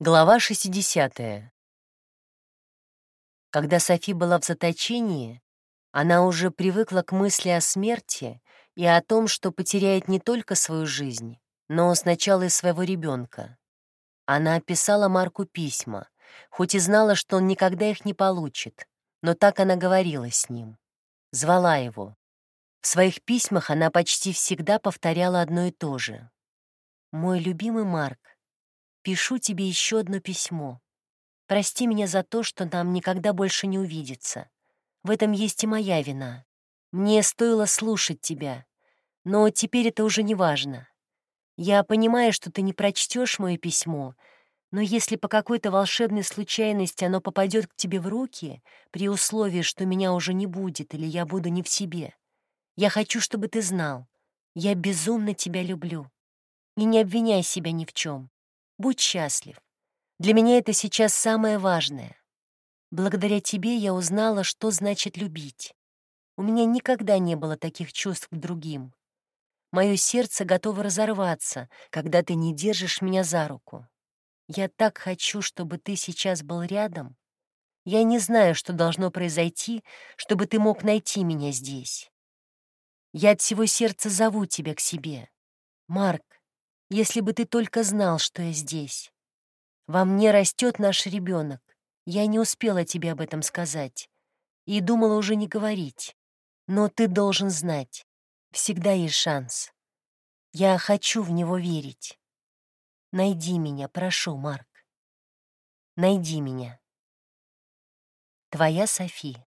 Глава 60. Когда Софи была в заточении, она уже привыкла к мысли о смерти и о том, что потеряет не только свою жизнь, но сначала и своего ребенка. Она описала Марку письма, хоть и знала, что он никогда их не получит, но так она говорила с ним, звала его. В своих письмах она почти всегда повторяла одно и то же. «Мой любимый Марк, Пишу тебе еще одно письмо. Прости меня за то, что нам никогда больше не увидится. В этом есть и моя вина. Мне стоило слушать тебя, но теперь это уже не важно. Я понимаю, что ты не прочтешь мое письмо, но если по какой-то волшебной случайности оно попадет к тебе в руки, при условии, что меня уже не будет или я буду не в себе, я хочу, чтобы ты знал, я безумно тебя люблю. И не обвиняй себя ни в чем. Будь счастлив. Для меня это сейчас самое важное. Благодаря тебе я узнала, что значит любить. У меня никогда не было таких чувств к другим. Мое сердце готово разорваться, когда ты не держишь меня за руку. Я так хочу, чтобы ты сейчас был рядом. Я не знаю, что должно произойти, чтобы ты мог найти меня здесь. Я от всего сердца зову тебя к себе. Марк, если бы ты только знал, что я здесь. Во мне растет наш ребенок. Я не успела тебе об этом сказать. И думала уже не говорить. Но ты должен знать. Всегда есть шанс. Я хочу в него верить. Найди меня, прошу, Марк. Найди меня. Твоя София.